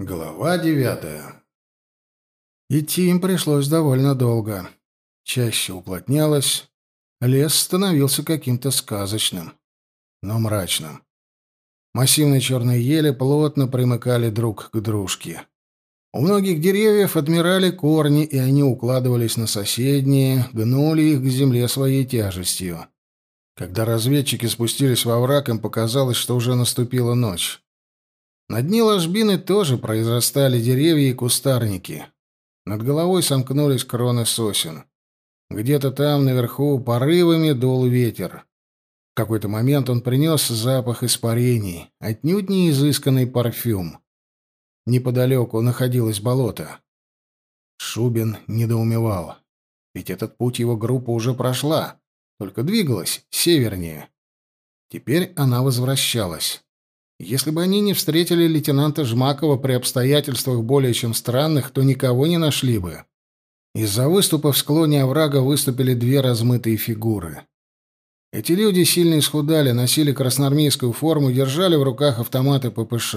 Глава девятая. Идти им пришлось довольно долго. Чаще уплотнялось, лес становился каким-то сказочным, но мрачным. Массивные черные ели плотно примыкали друг к дружке. У многих деревьев отмирали корни, и они укладывались на соседние, гнули их к земле своей тяжестью. Когда разведчики спустились во враг, им показалось, что уже наступила ночь. На дне ложбины тоже произрастали деревья и кустарники. Над головой сомкнулись кроны сосен. Где-то там, наверху, порывами дул ветер. В какой-то момент он принес запах испарений, отнюдь не изысканный парфюм. Неподалеку находилось болото. Шубин недоумевал. Ведь этот путь его группа уже прошла, только двигалась севернее. Теперь она возвращалась. Если бы они не встретили лейтенанта Жмакова при обстоятельствах более чем странных, то никого не нашли бы. Из-за выступа в склоне оврага выступили две размытые фигуры. Эти люди сильно исхудали, носили красноармейскую форму, держали в руках автоматы ППШ.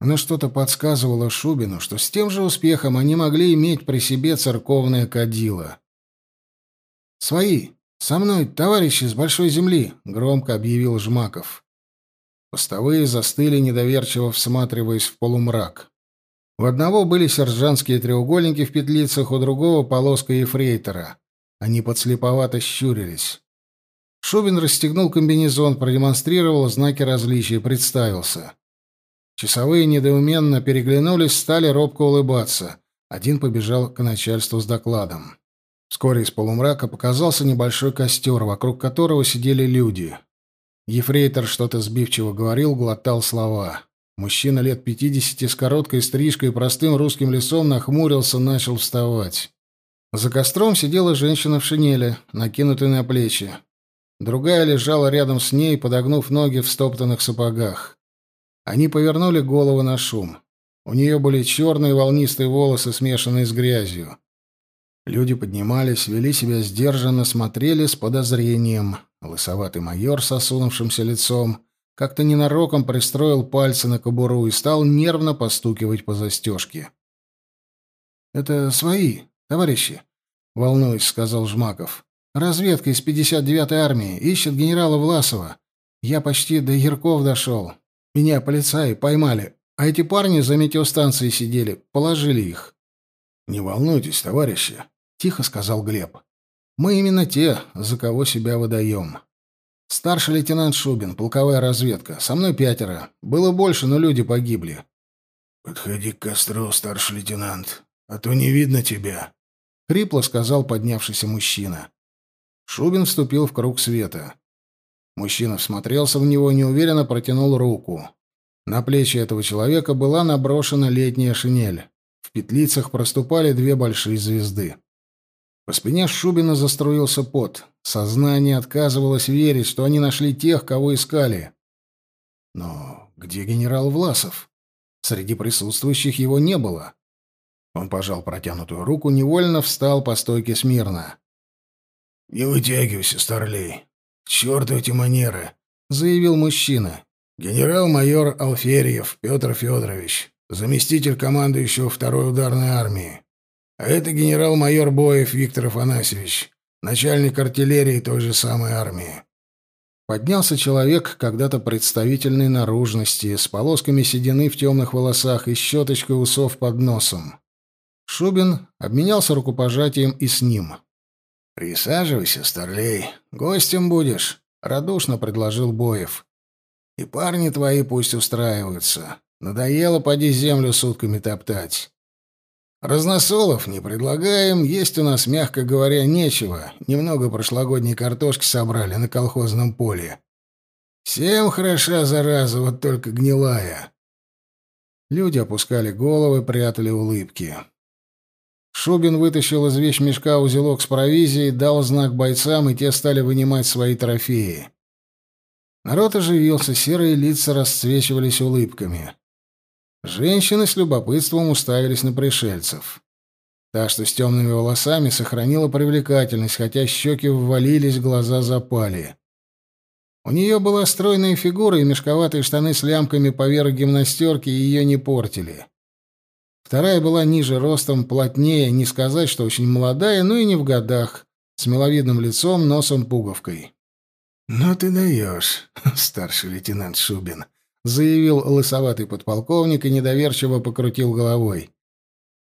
Но что-то подсказывало Шубину, что с тем же успехом они могли иметь при себе церковное кадило. «Свои! Со мной, товарищи с большой земли!» — громко объявил Жмаков. Постовые застыли, недоверчиво всматриваясь в полумрак. У одного были сержантские треугольники в петлицах, у другого — полоска ефрейтора. Они подслеповато щурились. Шубин расстегнул комбинезон, продемонстрировал знаки различия, представился. Часовые недоуменно переглянулись, стали робко улыбаться. Один побежал к начальству с докладом. Вскоре из полумрака показался небольшой костер, вокруг которого сидели люди. Ефрейтор что-то сбивчиво говорил, глотал слова. Мужчина лет пятидесяти с короткой стрижкой и простым русским лицом нахмурился, начал вставать. За костром сидела женщина в шинели, накинутой на плечи. Другая лежала рядом с ней, подогнув ноги в стоптанных сапогах. Они повернули голову на шум. У нее были черные волнистые волосы, смешанные с грязью. Люди поднимались, вели себя сдержанно, смотрели с подозрением. Лысоватый майор с осунувшимся лицом как-то ненароком пристроил пальцы на кобуру и стал нервно постукивать по застежке. «Это свои, товарищи», — волнуясь, сказал Жмаков. «Разведка из 59-й армии ищет генерала Власова. Я почти до Ярков дошел. Меня полицаи поймали, а эти парни за метеостанцией сидели, положили их». «Не волнуйтесь, товарищи», — тихо сказал Глеб. «Мы именно те, за кого себя выдаем. Старший лейтенант Шубин, полковая разведка. Со мной пятеро. Было больше, но люди погибли». «Подходи к костру, старший лейтенант, а то не видно тебя», — хрипло сказал поднявшийся мужчина. Шубин вступил в круг света. Мужчина всмотрелся в него, неуверенно протянул руку. На плечи этого человека была наброшена летняя шинель. В петлицах проступали две большие звезды. По спине Шубина заструился пот. Сознание отказывалось верить, что они нашли тех, кого искали. Но где генерал Власов? Среди присутствующих его не было. Он пожал протянутую руку, невольно встал по стойке смирно. «Не вытягивайся, старлей. К черту эти манеры», — заявил мужчина. «Генерал-майор Алферьев Петр Федорович, заместитель командующего второй ударной армии. А это генерал-майор Боев Виктор Афанасьевич, начальник артиллерии той же самой армии. Поднялся человек, когда-то представительной наружности, с полосками седины в темных волосах и щеточкой усов под носом. Шубин обменялся рукопожатием и с ним. «Присаживайся, старлей, гостем будешь», — радушно предложил Боев. «И парни твои пусть устраиваются. Надоело поди землю сутками топтать. Разносолов не предлагаем, есть у нас, мягко говоря, нечего. Немного прошлогодней картошки собрали на колхозном поле. Всем хороша зараза, вот только гнилая. Люди опускали головы, прятали улыбки. Шубин вытащил из вещмешка узелок с провизией, дал знак бойцам, и те стали вынимать свои трофеи. Народ оживился, серые лица расцвечивались улыбками. Женщины с любопытством уставились на пришельцев. Та, что с темными волосами, сохранила привлекательность, хотя щеки ввалились, глаза запали. У нее была стройная фигура, и мешковатые штаны с лямками поверх гимнастерки ее не портили. Вторая была ниже ростом, плотнее, не сказать, что очень молодая, но и не в годах, с миловидным лицом, носом, пуговкой. «Ну ты даешь, старший лейтенант Шубин», — заявил лысоватый подполковник и недоверчиво покрутил головой.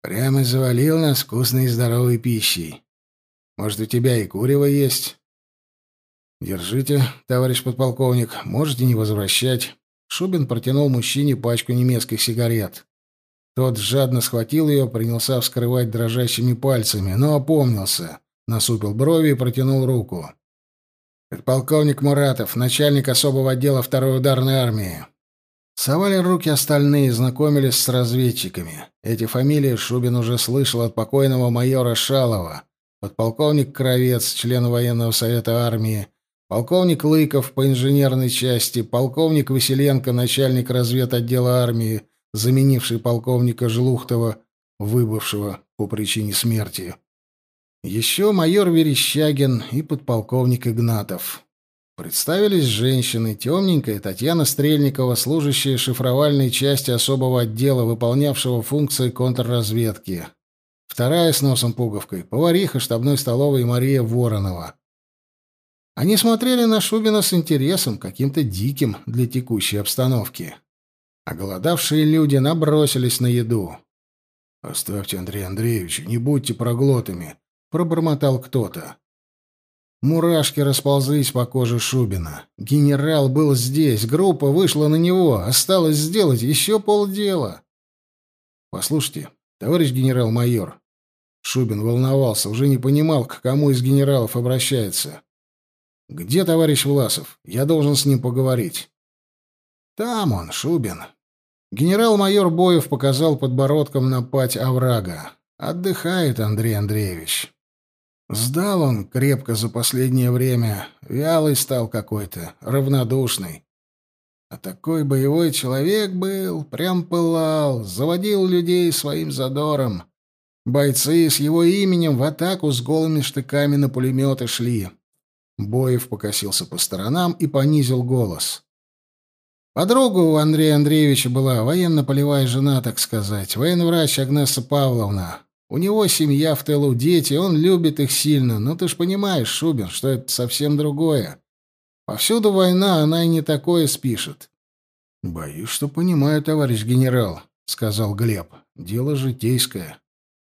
«Прямо завалил нас вкусной и здоровой пищей. Может, у тебя и курево есть?» «Держите, товарищ подполковник, можете не возвращать». Шубин протянул мужчине пачку немецких сигарет. Тот жадно схватил ее, принялся вскрывать дрожащими пальцами, но опомнился, насупил брови и протянул руку. «Подполковник Муратов, начальник особого отдела второй ударной армии». Совали руки остальные, знакомились с разведчиками. Эти фамилии Шубин уже слышал от покойного майора Шалова, подполковник Кровец, член военного совета армии, полковник Лыков по инженерной части, полковник Василенко, начальник разведотдела армии, заменивший полковника Жлухтова, выбывшего по причине смерти. Еще майор Верещагин и подполковник Игнатов. Представились женщины, темненькая Татьяна Стрельникова, служащая шифровальной части особого отдела, выполнявшего функции контрразведки. Вторая с носом-пуговкой — повариха штабной столовой Мария Воронова. Они смотрели на Шубина с интересом, каким-то диким для текущей обстановки. Оголодавшие люди набросились на еду. «Оставьте, Андрей Андреевич, не будьте проглотами», — пробормотал кто-то. Мурашки расползлись по коже Шубина. Генерал был здесь, группа вышла на него, осталось сделать еще полдела. «Послушайте, товарищ генерал-майор». Шубин волновался, уже не понимал, к кому из генералов обращается. «Где товарищ Власов? Я должен с ним поговорить». «Там он, Шубин». Генерал-майор Боев показал подбородком на пать оврага. «Отдыхает Андрей Андреевич». Сдал он крепко за последнее время, вялый стал какой-то, равнодушный. А такой боевой человек был, прям пылал, заводил людей своим задором. Бойцы с его именем в атаку с голыми штыками на пулеметы шли. Боев покосился по сторонам и понизил голос. Подруга у Андрея Андреевича была военно-полевая жена, так сказать, военврач Агнеса Павловна. У него семья в тылу, дети, он любит их сильно, но ты ж понимаешь, Шубин, что это совсем другое. Повсюду война, она и не такое спишет. — Боюсь, что понимаю, товарищ генерал, — сказал Глеб. — Дело житейское.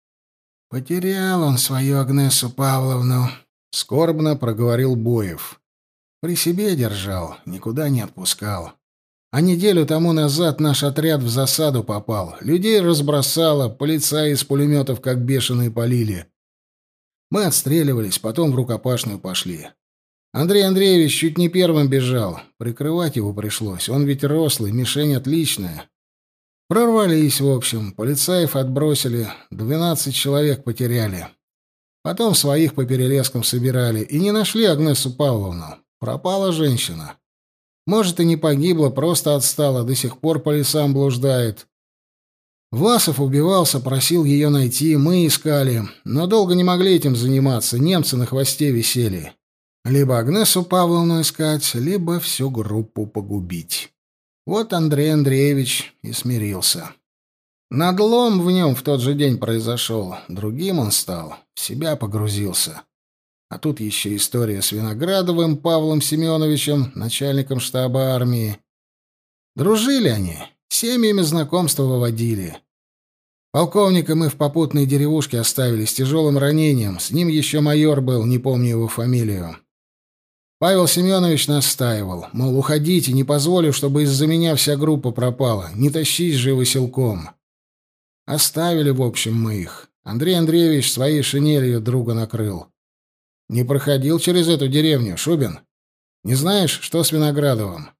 — Потерял он свою Агнесу Павловну, — скорбно проговорил Боев. При себе держал, никуда не отпускал. А неделю тому назад наш отряд в засаду попал. Людей разбросало, полицаи из пулеметов как бешеные полили. Мы отстреливались, потом в рукопашную пошли. Андрей Андреевич чуть не первым бежал. Прикрывать его пришлось. Он ведь рослый, мишень отличная. Прорвались, в общем. Полицаев отбросили. Двенадцать человек потеряли. Потом своих по перелескам собирали. И не нашли Агнесу Павловну. Пропала женщина. Может, и не погибла, просто отстала, до сих пор по лесам блуждает. Власов убивался, просил ее найти, мы искали, но долго не могли этим заниматься, немцы на хвосте висели. Либо Агнесу Павловну искать, либо всю группу погубить. Вот Андрей Андреевич и смирился. Надлом в нем в тот же день произошел, другим он стал, в себя погрузился. А тут еще история с Виноградовым Павлом Семеновичем, начальником штаба армии. Дружили они, семьями знакомства выводили. Полковника мы в попутной деревушке оставили с тяжелым ранением. С ним еще майор был, не помню его фамилию. Павел Семенович настаивал, мол, уходите, не позволю, чтобы из-за меня вся группа пропала. Не тащись же вы силком. Оставили, в общем, мы их. Андрей Андреевич своей шинелью друга накрыл. Не проходил через эту деревню, Шубин? Не знаешь, что с Виноградовым?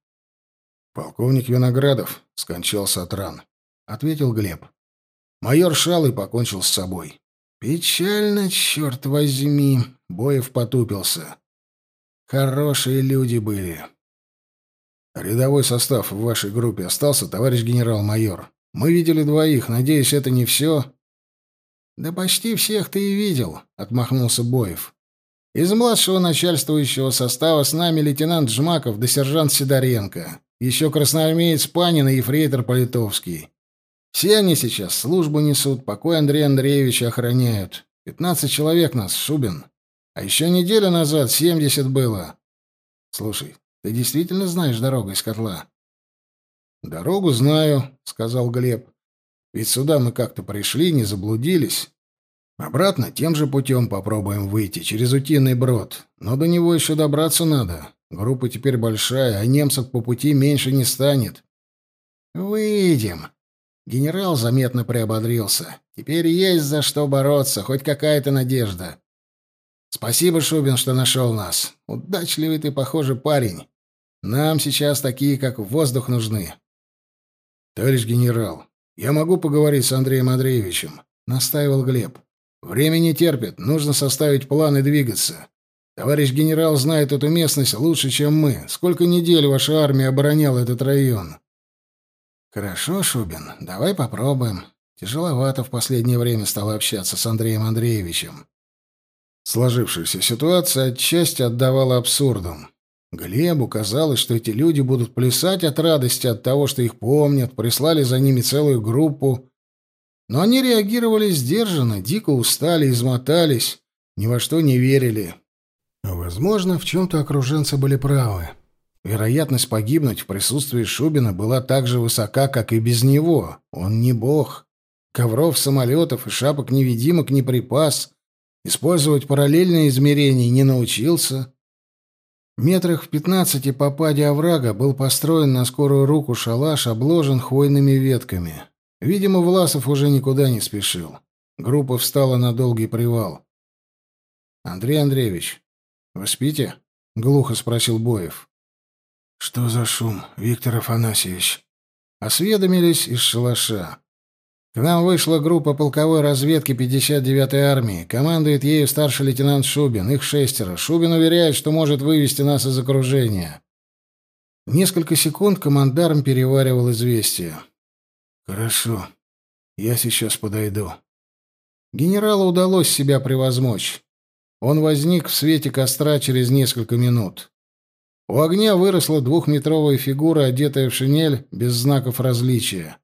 Полковник Виноградов скончался от ран, ответил Глеб. Майор Шалый покончил с собой. Печально, черт возьми, Боев потупился. Хорошие люди были. Рядовой состав в вашей группе остался, товарищ генерал-майор. Мы видели двоих, надеюсь, это не все. Да почти всех ты и видел, отмахнулся Боев. Из младшего начальствующего состава с нами лейтенант Жмаков да сержант Сидоренко. Еще красноармеец Панин и ефрейтор Политовский. Все они сейчас службу несут, покой Андрея Андреевича охраняют. Пятнадцать человек нас, Шубин. А еще неделю назад семьдесят было. Слушай, ты действительно знаешь дорогу из котла? Дорогу знаю, сказал Глеб. Ведь сюда мы как-то пришли, не заблудились. Обратно тем же путем попробуем выйти, через утиный брод. Но до него еще добраться надо. Группа теперь большая, а немцев по пути меньше не станет. Выйдем. Генерал заметно приободрился. Теперь есть за что бороться, хоть какая-то надежда. Спасибо, Шубин, что нашел нас. Удачливый ты, похоже, парень. Нам сейчас такие, как воздух, нужны. Товарищ генерал, я могу поговорить с Андреем Андреевичем, настаивал Глеб. Время не терпит, нужно составить план и двигаться. Товарищ генерал знает эту местность лучше, чем мы. Сколько недель ваша армия обороняла этот район? Хорошо, Шубин, давай попробуем. Тяжеловато в последнее время стало общаться с Андреем Андреевичем. Сложившаяся ситуация отчасти отдавала абсурдом. Глебу казалось, что эти люди будут плясать от радости от того, что их помнят, прислали за ними целую группу. Но они реагировали сдержанно, дико устали, измотались, ни во что не верили. Возможно, в чем-то окруженцы были правы. Вероятность погибнуть в присутствии Шубина была так же высока, как и без него. Он не бог. Ковров, самолетов и шапок-невидимок не припас — Использовать параллельные измерения не научился. Метрах в пятнадцати по паде оврага был построен на скорую руку шалаш, обложен хвойными ветками. Видимо, Власов уже никуда не спешил. Группа встала на долгий привал. «Андрей Андреевич, вы спите?» — глухо спросил Боев. «Что за шум, Виктор Афанасьевич?» Осведомились из шалаша. К нам вышла группа полковой разведки 59-й армии. Командует ею старший лейтенант Шубин. Их шестеро. Шубин уверяет, что может вывести нас из окружения. Несколько секунд командарм переваривал известие. «Хорошо. Я сейчас подойду». Генералу удалось себя превозмочь. Он возник в свете костра через несколько минут. У огня выросла двухметровая фигура, одетая в шинель, без знаков различия.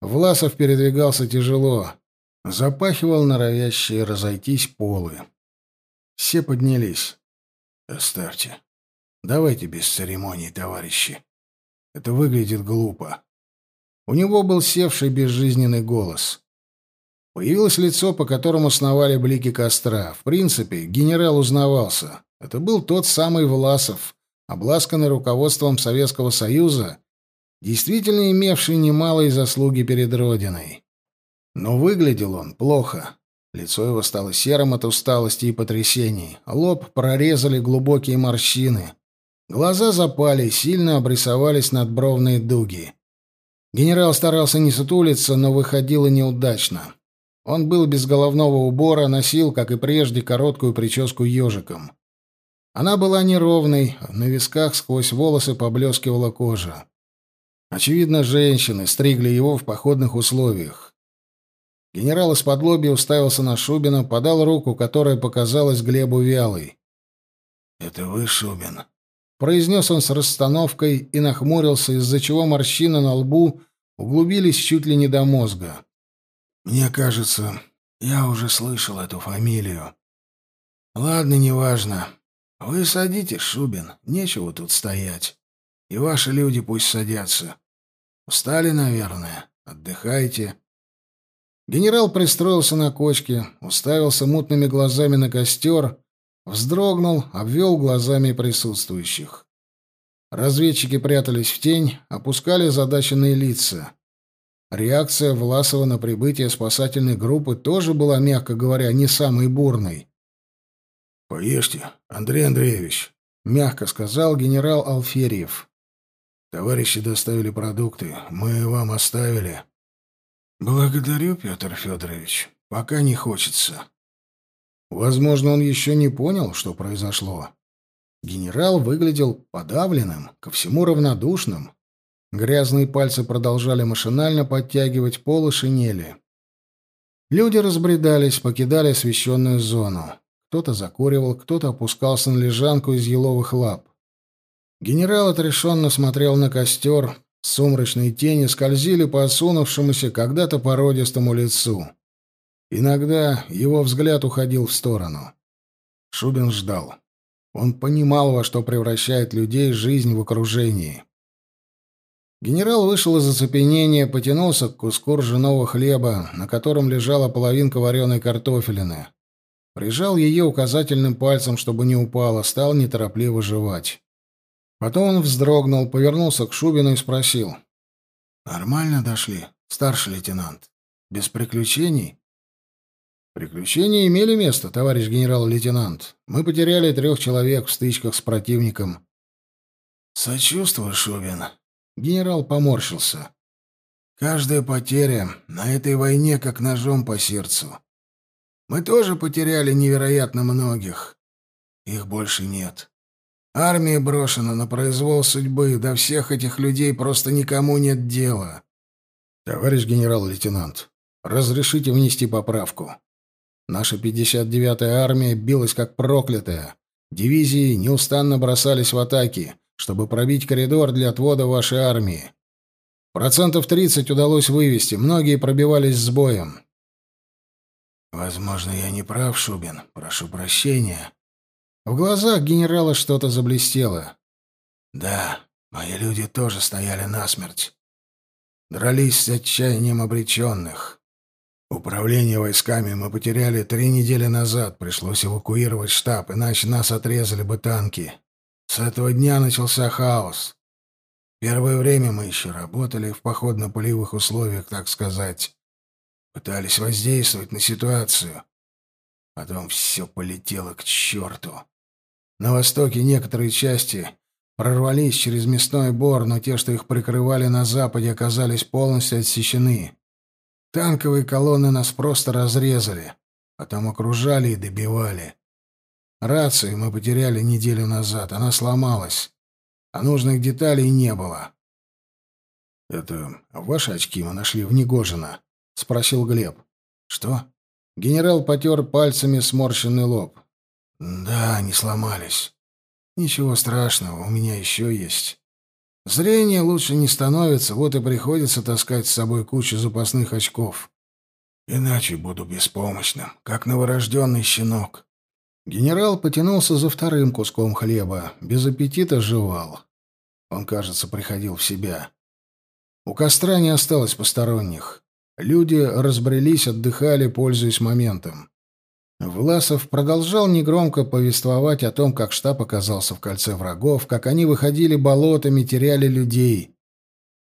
Власов передвигался тяжело, запахивал норовящие разойтись полы. Все поднялись. «Оставьте. Давайте без церемоний, товарищи. Это выглядит глупо». У него был севший безжизненный голос. Появилось лицо, по которому сновали блики костра. В принципе, генерал узнавался. Это был тот самый Власов, обласканный руководством Советского Союза действительно имевший немалые заслуги перед Родиной. Но выглядел он плохо. Лицо его стало серым от усталости и потрясений. Лоб прорезали глубокие морщины. Глаза запали, сильно обрисовались надбровные дуги. Генерал старался не сутулиться, но выходило неудачно. Он был без головного убора, носил, как и прежде, короткую прическу ежиком. Она была неровной, на висках сквозь волосы поблескивала кожа. Очевидно, женщины стригли его в походных условиях. Генерал из-под лобья уставился на Шубина, подал руку, которая показалась Глебу вялой. «Это вы, Шубин?» Произнес он с расстановкой и нахмурился, из-за чего морщины на лбу углубились чуть ли не до мозга. «Мне кажется, я уже слышал эту фамилию. Ладно, неважно. Вы садитесь, Шубин, нечего тут стоять. И ваши люди пусть садятся. Устали, наверное. Отдыхайте. Генерал пристроился на кочке, уставился мутными глазами на костер, вздрогнул, обвел глазами присутствующих. Разведчики прятались в тень, опускали задаченные лица. Реакция Власова на прибытие спасательной группы тоже была, мягко говоря, не самой бурной. «Поешьте, Андрей Андреевич», — мягко сказал генерал Алферьев. Товарищи доставили продукты. Мы вам оставили. Благодарю, Петр Федорович. Пока не хочется. Возможно, он еще не понял, что произошло. Генерал выглядел подавленным, ко всему равнодушным. Грязные пальцы продолжали машинально подтягивать полы шинели. Люди разбредались, покидали освещенную зону. Кто-то закуривал, кто-то опускался на лежанку из еловых лап. Генерал отрешенно смотрел на костер, Сумрачные тени скользили по осунувшемуся когда-то породистому лицу. Иногда его взгляд уходил в сторону. Шубин ждал. Он понимал, во что превращает людей жизнь в окружении. Генерал вышел из оцепенения, потянулся к куску ржаного хлеба, на котором лежала половинка вареной картофелины. Прижал ее указательным пальцем, чтобы не упала, стал неторопливо жевать. Потом он вздрогнул, повернулся к Шубину и спросил. «Нормально дошли, старший лейтенант? Без приключений?» «Приключения имели место, товарищ генерал-лейтенант. Мы потеряли трех человек в стычках с противником». «Сочувствую, Шубин». Генерал поморщился. «Каждая потеря на этой войне как ножом по сердцу. Мы тоже потеряли невероятно многих. Их больше нет. Армия брошена на произвол судьбы, до всех этих людей просто никому нет дела. Товарищ генерал-лейтенант, разрешите внести поправку. Наша 59-я армия билась как проклятая. Дивизии неустанно бросались в атаки, чтобы пробить коридор для отвода вашей армии. Процентов 30 удалось вывести, многие пробивались с боем. Возможно, я не прав, Шубин. Прошу прощения. В глазах генерала что-то заблестело. Да, мои люди тоже стояли насмерть. Дрались с отчаянием обреченных. Управление войсками мы потеряли три недели назад. Пришлось эвакуировать штаб, иначе нас отрезали бы танки. С этого дня начался хаос. Первое время мы еще работали в походно-полевых условиях, так сказать. Пытались воздействовать на ситуацию. Потом все полетело к черту. На востоке некоторые части прорвались через мясной бор, но те, что их прикрывали на западе, оказались полностью отсечены. Танковые колонны нас просто разрезали, потом окружали и добивали. Рацию мы потеряли неделю назад, она сломалась, а нужных деталей не было. — Это ваши очки мы нашли в Негожино? — спросил Глеб. — Что? Генерал потер пальцами сморщенный лоб. Да, они сломались. Ничего страшного, у меня еще есть. Зрение лучше не становится, вот и приходится таскать с собой кучу запасных очков. Иначе буду беспомощным, как новорожденный щенок. Генерал потянулся за вторым куском хлеба, без аппетита жевал. Он, кажется, приходил в себя. У костра не осталось посторонних. Люди разбрелись, отдыхали, пользуясь моментом. Власов продолжал негромко повествовать о том, как штаб оказался в кольце врагов, как они выходили болотами, теряли людей.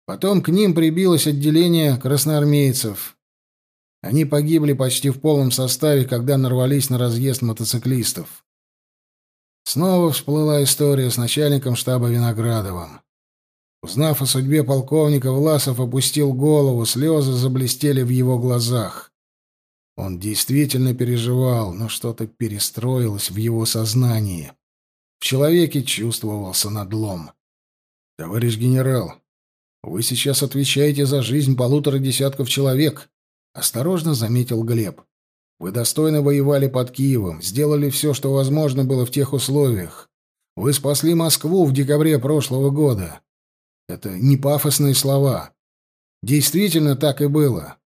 Потом к ним прибилось отделение красноармейцев. Они погибли почти в полном составе, когда нарвались на разъезд мотоциклистов. Снова всплыла история с начальником штаба Виноградовым. Узнав о судьбе полковника, Власов опустил голову, слезы заблестели в его глазах. Он действительно переживал, но что-то перестроилось в его сознании. В человеке чувствовался надлом. «Товарищ генерал, вы сейчас отвечаете за жизнь полутора десятков человек», — осторожно заметил Глеб. «Вы достойно воевали под Киевом, сделали все, что возможно было в тех условиях. Вы спасли Москву в декабре прошлого года. Это не пафосные слова. Действительно так и было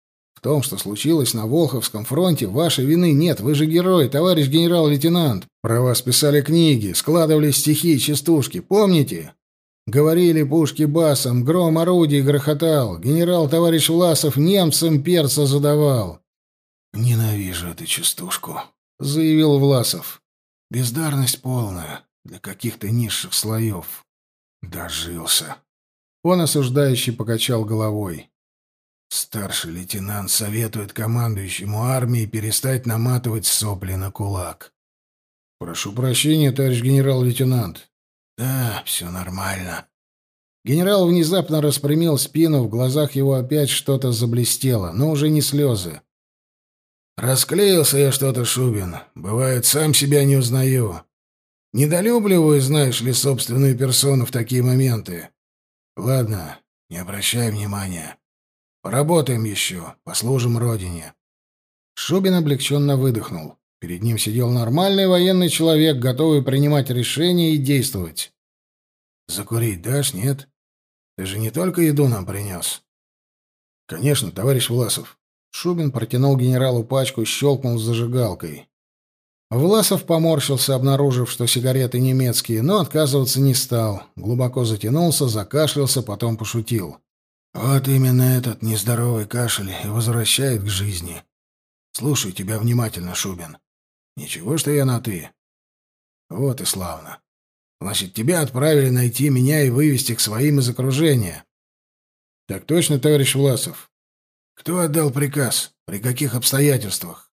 том, что случилось на Волховском фронте, вашей вины нет. Вы же герой, товарищ генерал-лейтенант. Про вас писали книги, складывали стихи, частушки. Помните? Говорили пушки басом, гром орудий грохотал. Генерал-товарищ Власов немцам перца задавал. «Ненавижу эту частушку», — заявил Власов. «Бездарность полная для каких-то низших слоев». Дожился. Он осуждающе покачал головой. Старший лейтенант советует командующему армией перестать наматывать сопли на кулак. «Прошу прощения, товарищ генерал-лейтенант». «Да, все нормально». Генерал внезапно распрямил спину, в глазах его опять что-то заблестело, но уже не слезы. «Расклеился я что-то, Шубин. Бывает, сам себя не узнаю. Недолюбливаю, знаешь ли, собственную персону в такие моменты. Ладно, не обращай внимания. Поработаем еще, послужим родине. Шубин облегченно выдохнул. Перед ним сидел нормальный военный человек, готовый принимать решения и действовать. «Закурить дашь, нет?» Ты же не только еду нам принес. Конечно, товарищ Власов. Шубин протянул генералу пачку щелкнул зажигалкой. Власов поморщился, обнаружив, что сигареты немецкие, но отказываться не стал. Глубоко затянулся, закашлялся, потом пошутил. «Вот именно этот нездоровый кашель и возвращает к жизни. Слушаю тебя внимательно, Шубин. Ничего, что я на «ты». Вот и славно. Значит, тебя отправили найти меня и вывести к своим из окружения. Так точно, товарищ Власов. Кто отдал приказ? При каких обстоятельствах?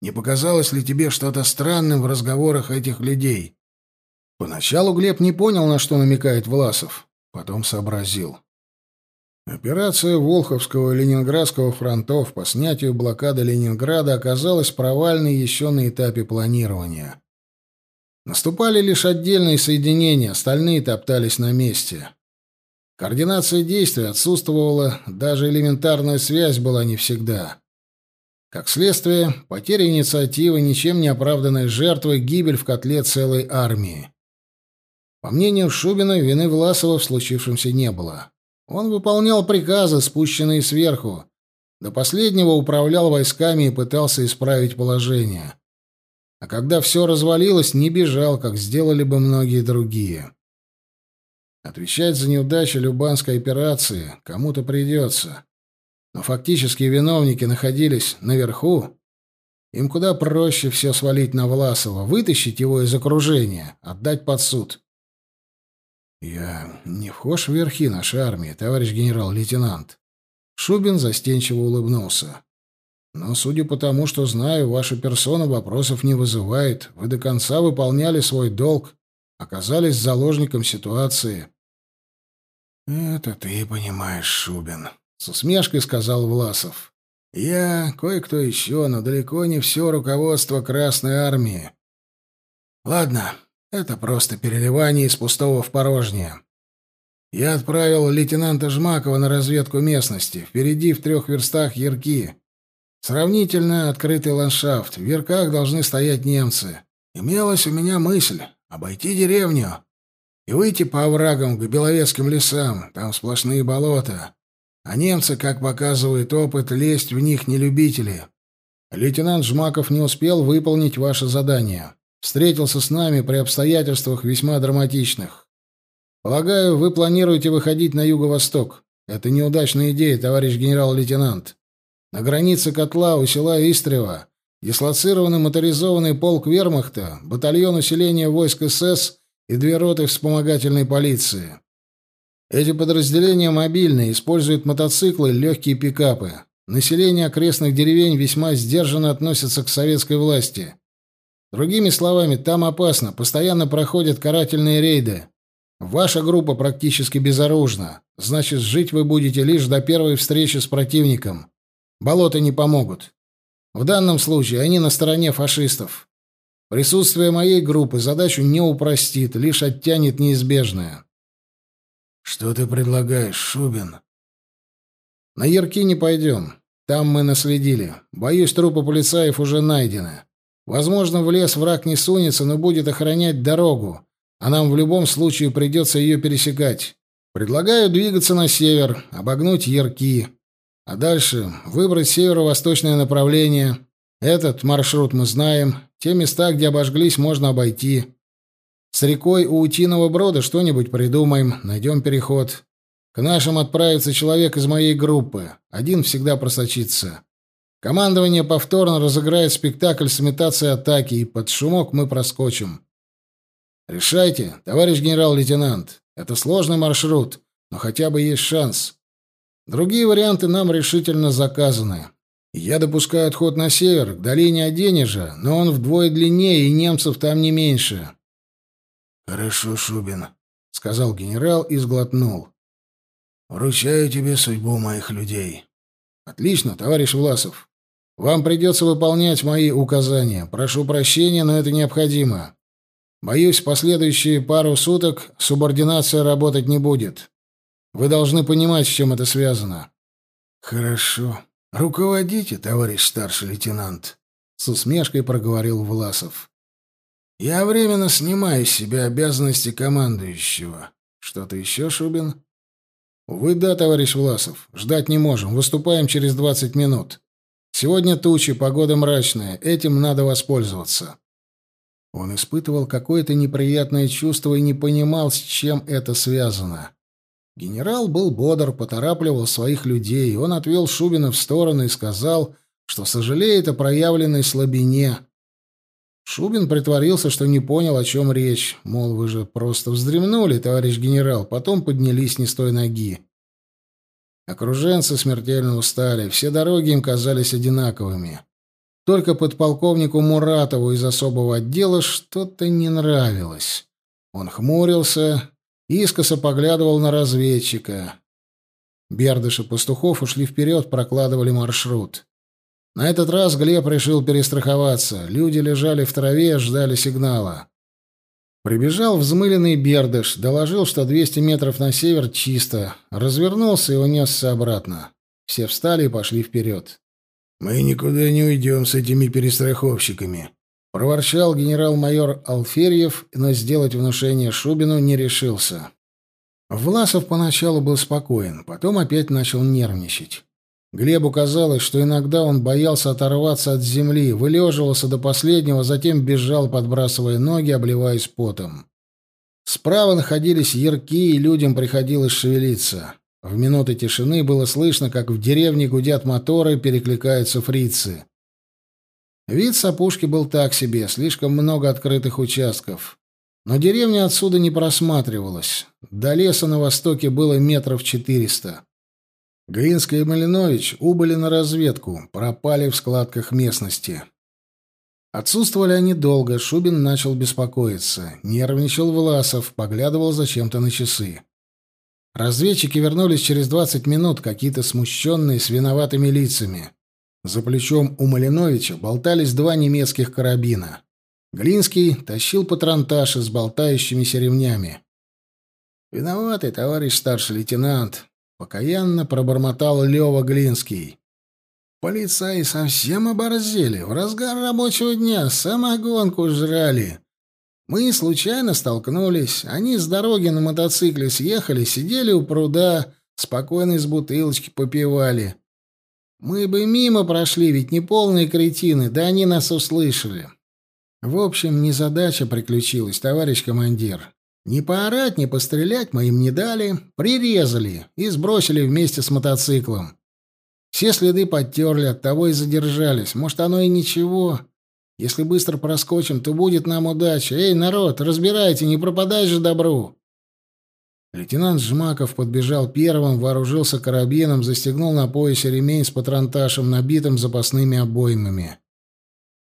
Не показалось ли тебе что-то странным в разговорах этих людей? Поначалу Глеб не понял, на что намекает Власов. Потом сообразил. Операция Волховского и Ленинградского фронтов по снятию блокады Ленинграда оказалась провальной еще на этапе планирования. Наступали лишь отдельные соединения, остальные топтались на месте. Координация действий отсутствовала, даже элементарная связь была не всегда. Как следствие, потеря инициативы, ничем не оправданная жертвой, гибель в котле целой армии. По мнению Шубина, вины Власова в случившемся не было. Он выполнял приказы, спущенные сверху. До последнего управлял войсками и пытался исправить положение. А когда все развалилось, не бежал, как сделали бы многие другие. Отвечать за неудачу Любанской операции кому-то придется. Но фактически виновники находились наверху. Им куда проще все свалить на Власова, вытащить его из окружения, отдать под суд. «Я не вхож в верхи нашей армии, товарищ генерал-лейтенант». Шубин застенчиво улыбнулся. Но, судя по тому, что знаю, ваша персона вопросов не вызывает. Вы до конца выполняли свой долг, оказались заложником ситуации. Это ты понимаешь, Шубин, с усмешкой сказал Власов. Я, кое-кто еще, но далеко не все руководство Красной армии. Ладно, это просто переливание из пустого в порожнее. Я отправил лейтенанта Жмакова на разведку местности. Впереди в трех верстах Ярки. Сравнительно открытый ландшафт. В верках должны стоять немцы. Имелась у меня мысль обойти деревню и выйти по оврагам к Беловецким лесам. Там сплошные болота. А немцы, как показывает опыт, лезть в них не любители. Лейтенант Жмаков не успел выполнить ваше задание. Встретился с нами при обстоятельствах весьма драматичных. Полагаю, вы планируете выходить на юго-восток. Это неудачная идея, товарищ генерал-лейтенант. На границе котла у села Истрева дислоцированный моторизованный полк вермахта, батальон усиления войск СС и две роты вспомогательной полиции. Эти подразделения мобильные, используют мотоциклы и легкие пикапы. Население окрестных деревень весьма сдержанно относится к советской власти. Другими словами, там опасно, постоянно проходят карательные рейды. Ваша группа практически безоружна, значит, жить вы будете лишь до первой встречи с противником. Болота не помогут. В данном случае они на стороне фашистов. Присутствие моей группы задачу не упростит, лишь оттянет неизбежное. Что ты предлагаешь, Шубин? На Ярки не пойдем. Там мы наследили. Боюсь, трупы полицаев уже найдены. Возможно, в лес враг не сунется, но будет охранять дорогу, а нам в любом случае придется ее пересекать. Предлагаю двигаться на север, обогнуть Ярки. А дальше выбрать северо-восточное направление. Этот маршрут мы знаем. Те места, где обожглись, можно обойти. С рекой у Утиного брода что-нибудь придумаем, найдем переход. К нашим отправится человек из моей группы. Один всегда просочится. Командование повторно разыграет спектакль с имитацией атаки, и под шумок мы проскочим. Решайте, товарищ генерал-лейтенант. Это сложный маршрут, но хотя бы есть шанс. Другие варианты нам решительно заказаны. Я допускаю отход на север, к долине Оденежа, но он вдвое длиннее, и немцев там не меньше. «Хорошо, Шубин», — сказал генерал и сглотнул. «Вручаю тебе судьбу моих людей». «Отлично, товарищ Власов. Вам придется выполнять мои указания. Прошу прощения, но это необходимо. Боюсь, последующие пару суток субординация работать не будет. Вы должны понимать, с чем это связано. Хорошо. Руководите, товарищ старший лейтенант, с усмешкой проговорил Власов. Я временно снимаю с себя обязанности командующего. Что-то еще, Шубин? «Увы, да, товарищ Власов. Ждать не можем. Выступаем через двадцать минут. Сегодня тучи, погода мрачная. Этим надо воспользоваться». Он испытывал какое-то неприятное чувство и не понимал, с чем это связано. Генерал был бодр, поторапливал своих людей. Он отвел Шубина в сторону и сказал, что сожалеет о проявленной слабине. Шубин притворился, что не понял, о чем речь. Мол, вы же просто вздремнули, товарищ генерал, потом поднялись не с той ноги. Окруженцы смертельно устали, все дороги им казались одинаковыми. Только подполковнику Муратову из особого отдела что-то не нравилось. Он хмурился, искоса поглядывал на разведчика. Бердыш и Пастухов ушли вперед, прокладывали маршрут. На этот раз Глеб решил перестраховаться. Люди лежали в траве, ждали сигнала. Прибежал взмыленный Бердыш, доложил, что 200 метров на север чисто, развернулся и унесся обратно. Все встали и пошли вперед. «Мы никуда не уйдем с этими перестраховщиками», — проворчал генерал-майор Алферьев, но сделать внушение Шубину не решился. Власов поначалу был спокоен, потом опять начал нервничать. Глебу казалось, что иногда он боялся оторваться от земли, вылеживался до последнего, затем бежал, подбрасывая ноги, обливаясь потом. Справа находились ярки, и людям приходилось шевелиться. В минуты тишины было слышно, как в деревне гудят моторы, перекликаются фрицы. Вид с был так себе, слишком много открытых участков. Но деревня отсюда не просматривалась. До леса на востоке было метров четыреста. Глинский и Малинович убыли на разведку, пропали в складках местности. Отсутствовали они долго, Шубин начал беспокоиться. Нервничал Власов, поглядывал зачем-то на часы. Разведчики вернулись через двадцать минут, какие-то смущенные, с виноватыми лицами. За плечом у Малиновича болтались два немецких карабина. Глинский тащил патронташи с болтающимися ремнями. «Виноватый, товарищ старший лейтенант», — покаянно пробормотал Лёва Глинский. «Полицаи совсем оборзели. В разгар рабочего дня самогонку жрали. Мы случайно столкнулись. Они с дороги на мотоцикле съехали, сидели у пруда, спокойно из бутылочки попивали. Мы бы мимо прошли, ведь не полные кретины, да они нас услышали. В общем, незадача приключилась, товарищ командир. Не поорать, не пострелять мы им не дали, прирезали и сбросили вместе с мотоциклом. Все следы подтерли, оттого и задержались. Может, оно и ничего. Если быстро проскочим, то будет нам удача. Эй, народ, разбирайте, не пропадай же добру!» Лейтенант Жмаков подбежал первым, вооружился карабином, застегнул на поясе ремень с патронташем, набитым запасными обоймами.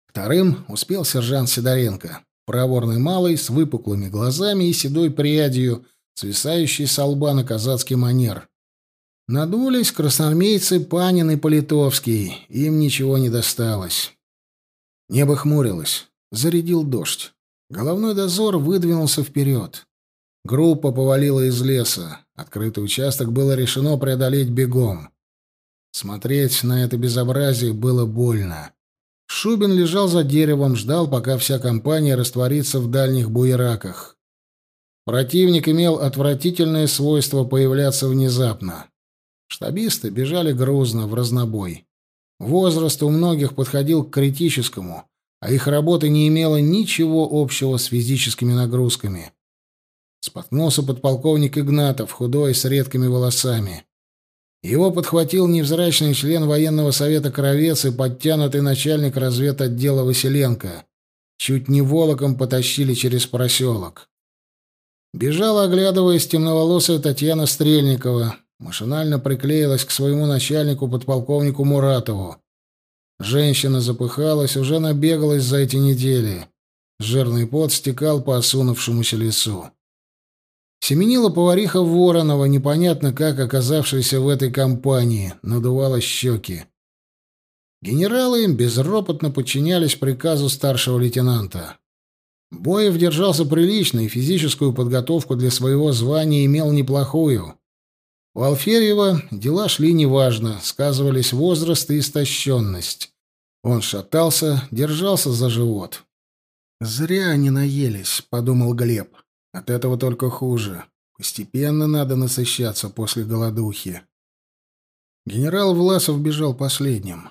Вторым успел сержант Сидоренко, проворный малый, с выпуклыми глазами и седой прядью, свисающей с лба на казацкий манер. Надулись красноармейцы Панин и Политовский, им ничего не досталось. Небо хмурилось. Зарядил дождь. Головной дозор выдвинулся вперед. Группа повалила из леса. Открытый участок было решено преодолеть бегом. Смотреть на это безобразие было больно. Шубин лежал за деревом, ждал, пока вся компания растворится в дальних буераках. Противник имел отвратительное свойство появляться внезапно. Штабисты бежали грузно, в разнобой. Возраст у многих подходил к критическому, а их работа не имела ничего общего с физическими нагрузками. Споткнулся подполковник Игнатов, худой, с редкими волосами. Его подхватил невзрачный член военного совета Кровец и подтянутый начальник разведотдела Василенко. Чуть не волоком потащили через проселок. Бежала, оглядываясь, темноволосая Татьяна Стрельникова, Машинально приклеилась к своему начальнику, подполковнику Муратову. Женщина запыхалась, уже набегалась за эти недели. Жирный пот стекал по осунувшемуся лицу. Семенила повариха Воронова, непонятно как оказавшаяся в этой компании, надувала щеки. Генералы им безропотно подчинялись приказу старшего лейтенанта. Боев держался прилично и физическую подготовку для своего звания имел неплохую. У Алферьева дела шли неважно, сказывались возраст и истощенность. Он шатался, держался за живот. «Зря они наелись», — подумал Глеб. «От этого только хуже. Постепенно надо насыщаться после голодухи. Генерал Власов бежал последним.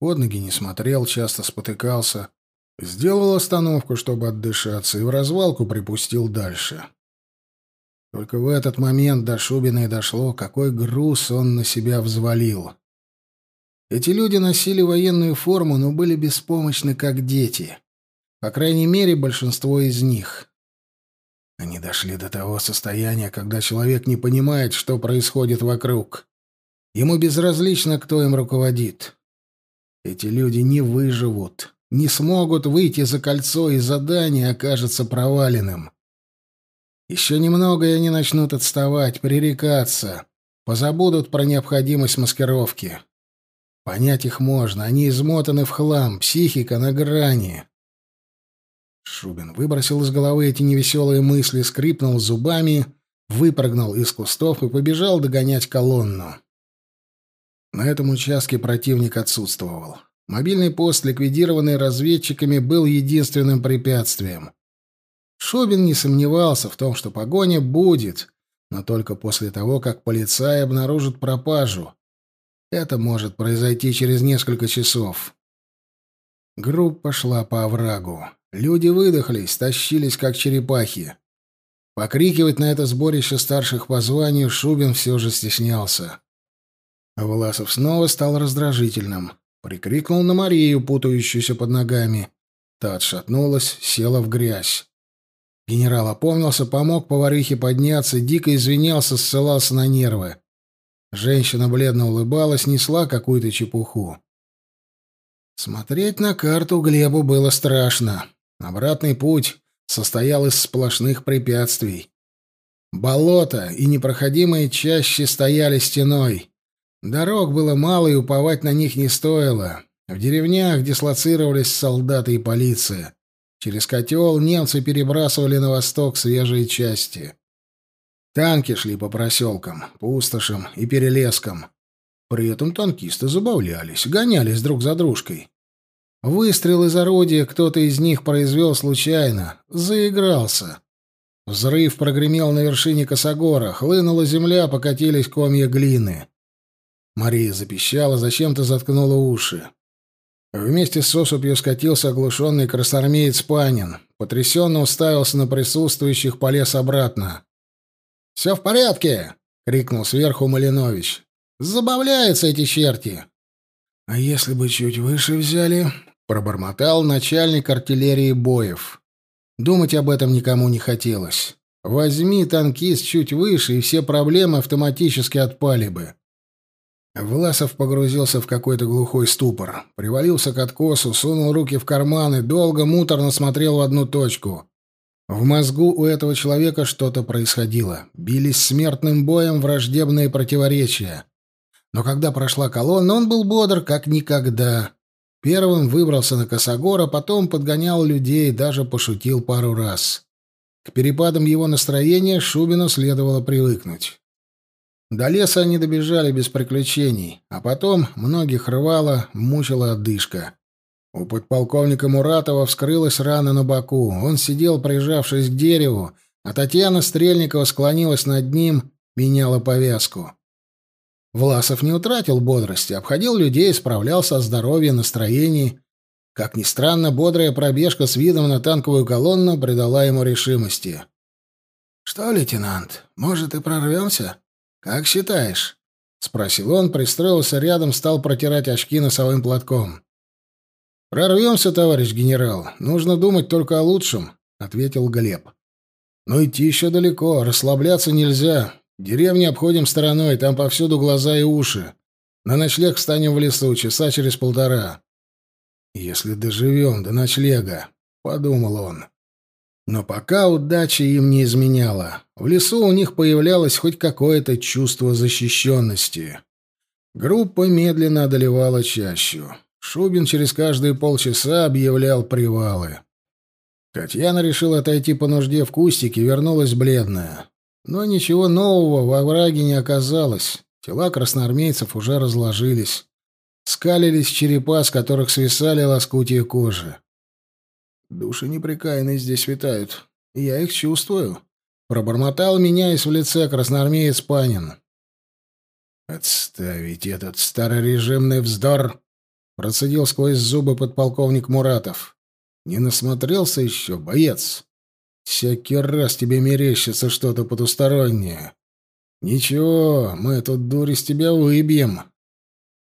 Под ноги не смотрел, часто спотыкался. Сделал остановку, чтобы отдышаться, и в развалку припустил дальше. Только в этот момент до Шубина и дошло, какой груз он на себя взвалил. Эти люди носили военную форму, но были беспомощны, как дети. По крайней мере, большинство из них. Они дошли до того состояния, когда человек не понимает, что происходит вокруг. Ему безразлично, кто им руководит. Эти люди не выживут, не смогут выйти за кольцо, и задание окажется проваленным. Еще немного, и они начнут отставать, пререкаться, позабудут про необходимость маскировки. Понять их можно, они измотаны в хлам, психика на грани. Шубин выбросил из головы эти невеселые мысли, скрипнул зубами, выпрыгнул из кустов и побежал догонять колонну. На этом участке противник отсутствовал. Мобильный пост, ликвидированный разведчиками, был единственным препятствием. Шубин не сомневался в том, что погоня будет, но только после того, как полицаи обнаружат пропажу. Это может произойти через несколько часов. Группа шла по оврагу. Люди выдохлись, тащились, как черепахи. Покрикивать на это сборище старших по званию Шубин все же стеснялся. Власов снова стал раздражительным. Прикрикнул на Марию, путающуюся под ногами. Та отшатнулась, села в грязь. Генерал опомнился, помог поварихе подняться, дико извинялся, ссылался на нервы. Женщина бледно улыбалась, несла какую-то чепуху. Смотреть на карту Глебу было страшно. Обратный путь состоял из сплошных препятствий. Болото и непроходимые чащи стояли стеной. Дорог было мало, и уповать на них не стоило. В деревнях дислоцировались солдаты и полиция. Через котел немцы перебрасывали на восток свежие части. Танки шли по проселкам, пустошам и перелескам. При этом танкисты забавлялись, гонялись друг за дружкой. Выстрел из орудия кто-то из них произвел случайно, заигрался. Взрыв прогремел на вершине косогора, хлынула земля, покатились комья глины. Мария запищала, зачем-то заткнула уши. Вместе с осыпью скатился оглушенный красноармеец Панин. Потрясенно уставился на присутствующих, полез обратно. «Все в порядке!» — крикнул сверху Малинович. «Забавляются эти черти!» «А если бы чуть выше взяли?» — пробормотал начальник артиллерии Боев. Думать об этом никому не хотелось. Возьми танкист чуть выше, и все проблемы автоматически отпали бы. Власов погрузился в какой-то глухой ступор, привалился к откосу, сунул руки в карманы, долго муторно смотрел в одну точку. В мозгу у этого человека что-то происходило. Бились смертным боем враждебные противоречия. Но когда прошла колонна, он был бодр, как никогда. Первым выбрался на Косогор, а потом подгонял людей, даже пошутил пару раз. К перепадам его настроения Шубину следовало привыкнуть. До леса они добежали без приключений, а потом многих рвало, мучила отдышка. У подполковника Муратова вскрылась рана на боку. Он сидел, прижавшись к дереву, а Татьяна Стрельникова склонилась над ним, меняла повязку. Власов не утратил бодрости, обходил людей, справлялся о здоровье, настроении. Как ни странно, бодрая пробежка с видом на танковую колонну придала ему решимости. «Что, лейтенант, может, и прорвемся?» «Как считаешь?» — спросил он, пристроился рядом, стал протирать очки носовым платком. «Прорвемся, товарищ генерал. Нужно думать только о лучшем», — ответил Глеб. «Но идти еще далеко, расслабляться нельзя. Деревни обходим стороной, там повсюду глаза и уши. На ночлег встанем в лесу часа через полтора». «Если доживем до ночлега», — подумал он. Но пока удача им не изменяла. В лесу у них появлялось хоть какое-то чувство защищенности. Группа медленно одолевала чащу. Шубин через каждые полчаса объявлял привалы. Татьяна решила отойти по нужде в кустике, вернулась бледная. Но ничего нового во враге не оказалось. Тела красноармейцев уже разложились. Скалились черепа, с которых свисали лоскутья кожи. Души непрекаянные здесь витают. Я их чувствую, пробормотал, меняясь в лице красноармеец Панин. «Отставить этот старорежимный вздор!» — процедил сквозь зубы подполковник Муратов. «Не насмотрелся еще, боец? Всякий раз тебе мерещится что-то потустороннее. Ничего, мы тут дурь из тебя выбьем».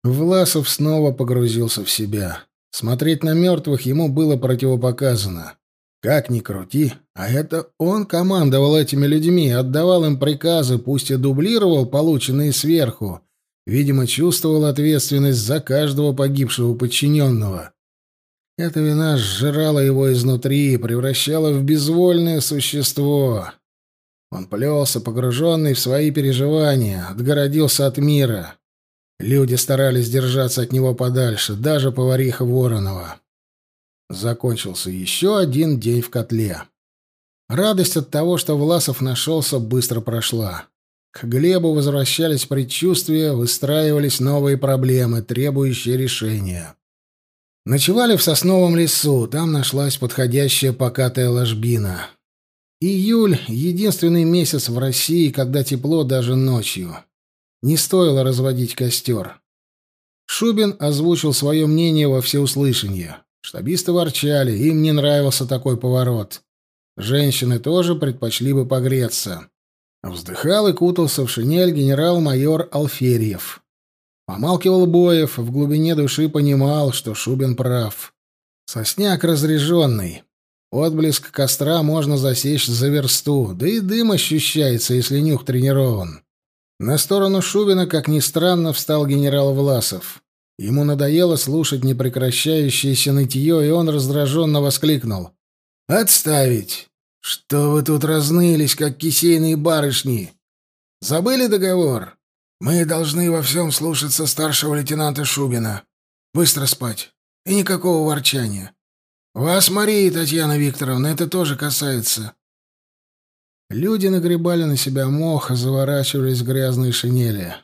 Власов снова погрузился в себя. Смотреть на мертвых ему было противопоказано. Как ни крути, а это он командовал этими людьми, отдавал им приказы, пусть и дублировал полученные сверху. Видимо, чувствовал ответственность за каждого погибшего подчиненного. Эта вина сжирала его изнутри, превращала в безвольное существо. Он плелся, погруженный в свои переживания, отгородился от мира. Люди старались держаться от него подальше, даже повариха Воронова. Закончился еще один день в котле. Радость от того, что Власов нашелся, быстро прошла. К Глебу возвращались предчувствия, выстраивались новые проблемы, требующие решения. Ночевали в сосновом лесу, там нашлась подходящая покатая ложбина. Июль — единственный месяц в России, когда тепло даже ночью. Не стоило разводить костер. Шубин озвучил свое мнение во всеуслышание. Штабисты ворчали, им не нравился такой поворот. Женщины тоже предпочли бы погреться. Вздыхал и кутался в шинель генерал-майор Алферьев. Помалкивал Боев, в глубине души понимал, что Шубин прав. Сосняк разряженный. Отблеск костра можно засечь за версту, да и дым ощущается, если нюх тренирован. На сторону Шубина, как ни странно, встал генерал Власов. Ему надоело слушать непрекращающееся нытье, и он раздраженно воскликнул. «Отставить! Что вы тут разнылись, как кисейные барышни? Забыли договор? Мы должны во всем слушаться старшего лейтенанта Шубина. Быстро спать. И никакого ворчания. Вас, Мария Татьяна Викторовна, это тоже касается». Люди нагребали на себя мох, заворачивались в грязные шинели.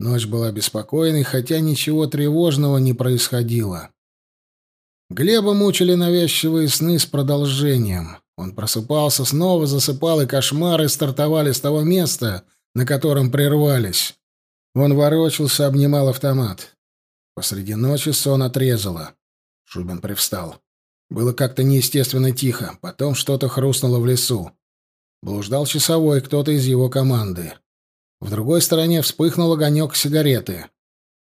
Ночь была беспокойной, хотя ничего тревожного не происходило. Глеба мучили навязчивые сны с продолжением. Он просыпался, снова засыпал, и кошмары стартовали с того места, на котором прервались. Он ворочался, обнимал автомат. Посреди ночи сон отрезало. Шубин привстал. Было как-то неестественно тихо, потом что-то хрустнуло в лесу. Блуждал часовой, кто-то из его команды. В другой стороне вспыхнул огонек сигареты.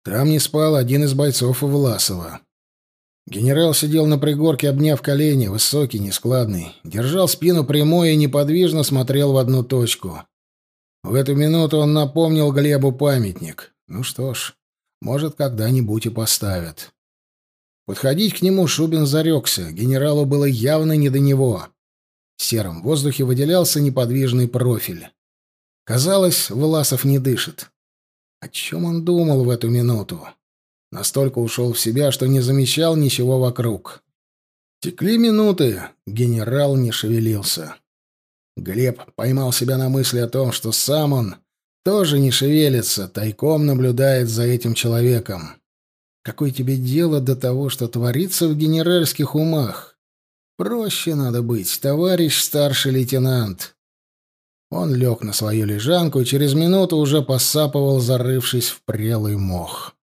Там не спал один из бойцов Власова. Генерал сидел на пригорке, обняв колени, высокий, нескладный, держал спину прямой и неподвижно смотрел в одну точку. В эту минуту он напомнил Глебу памятник. Ну что ж, может, когда-нибудь и поставят. Подходить к нему Шубин зарекся, генералу было явно не до него. В сером воздухе выделялся неподвижный профиль. Казалось, Власов не дышит. О чем он думал в эту минуту? Настолько ушел в себя, что не замечал ничего вокруг. Текли минуты, генерал не шевелился. Глеб поймал себя на мысли о том, что сам он тоже не шевелится, тайком наблюдает за этим человеком. Какое тебе дело до того, что творится в генеральских умах? Проще надо быть, товарищ старший лейтенант. Он лег на свою лежанку и через минуту уже посапывал, зарывшись в прелый мох.